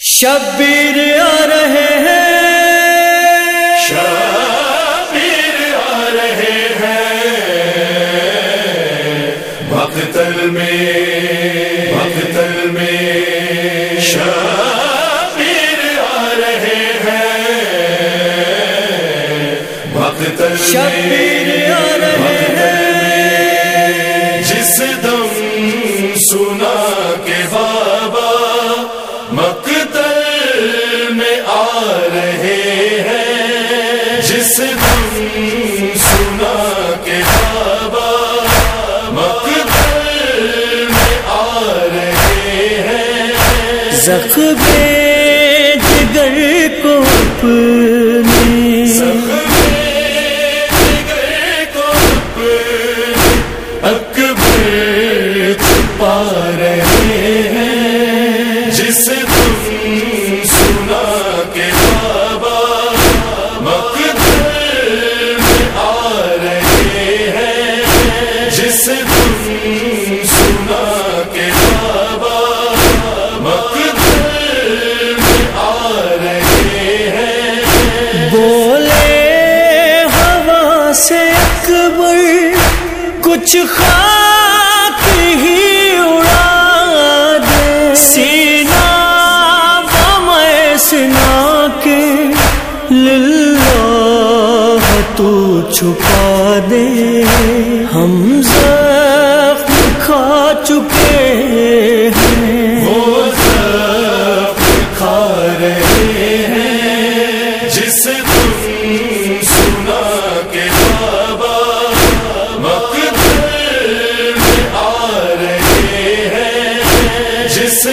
شبیر آ رہے ہیں۔ شبیر آ رہے ہیں۔ بختل میں بختل میں شبیر آ رہے ہیں۔ بختل شبیر آ رہے ہیں۔ جس دن سنا کے بابا مقتل میں آ رہے ہیں۔ زخم جگر کو کچھ خاک ہی اڑا دے۔ سینا سنا کے للہ تو چھپا دے۔ ہم جس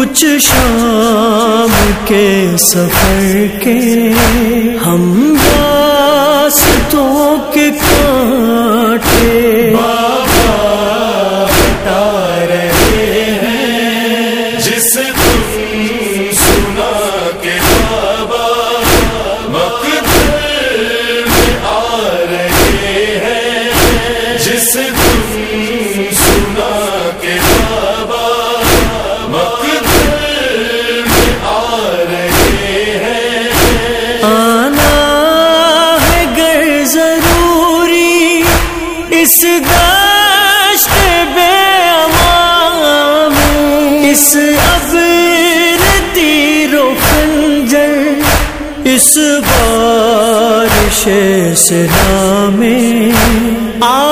کچھ شام کے سفر کے ہم تو اس عبر تیر و خنجر اس بارش سنا میں عابد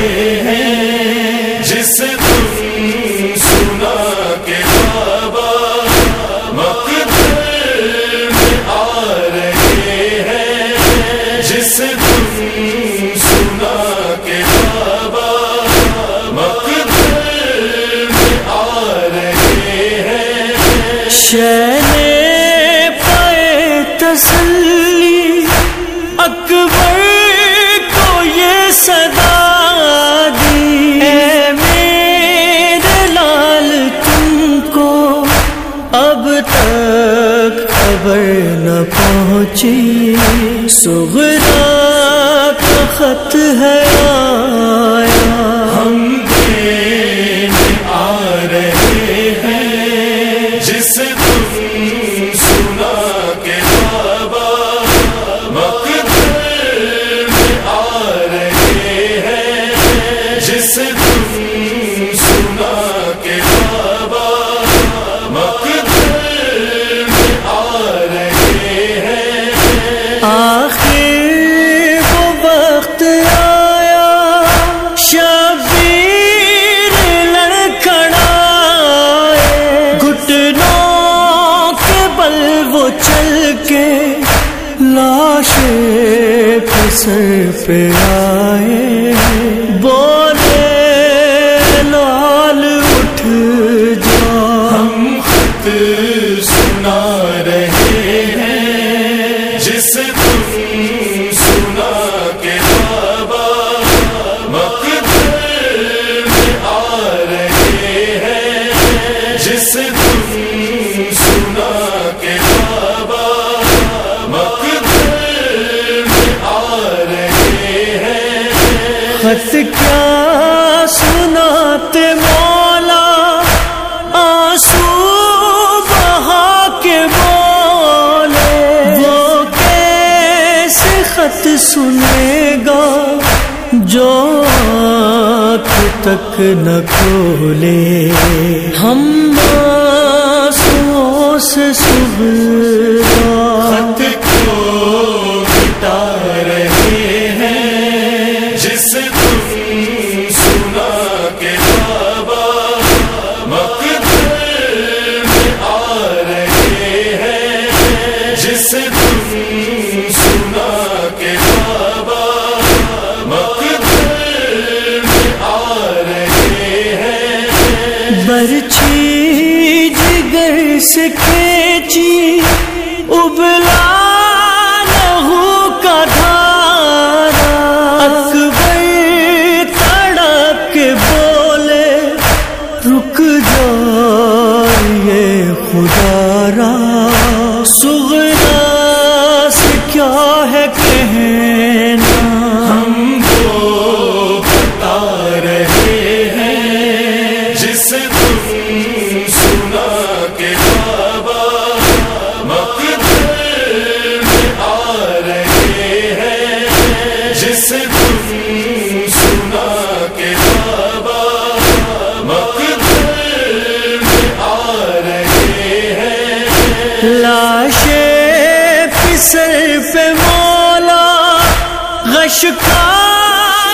ہیں جس تم سنا کے بابا مقتل میں آ رہے ہیں۔ جس تم سنا کے بابا مقتل میں آ رہے ہیں۔ شہنے خبر نہ پہنچی سغرا کا خط ہے آیا سر پہ آئے۔ شفت کیا سناتے مولا؟ آنسو بہا کے بولے۔ وہ کیسے خط سنے گا جو آنکھ تک نہ کھولے؟ ہم سے صبح خط کس کے ابلا رش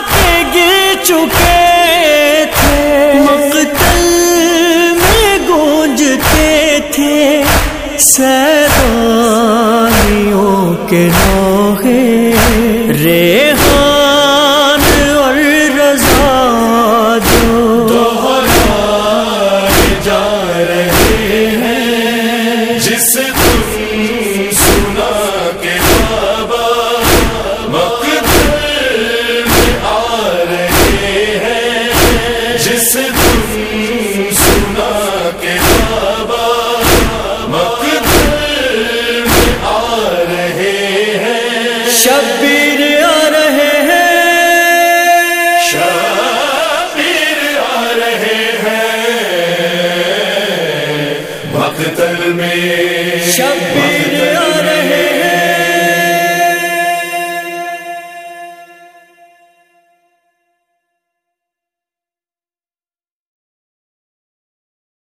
کے گر چکے تھے مقتل میں گونجتے تھے سیدانیوں کے مختل میں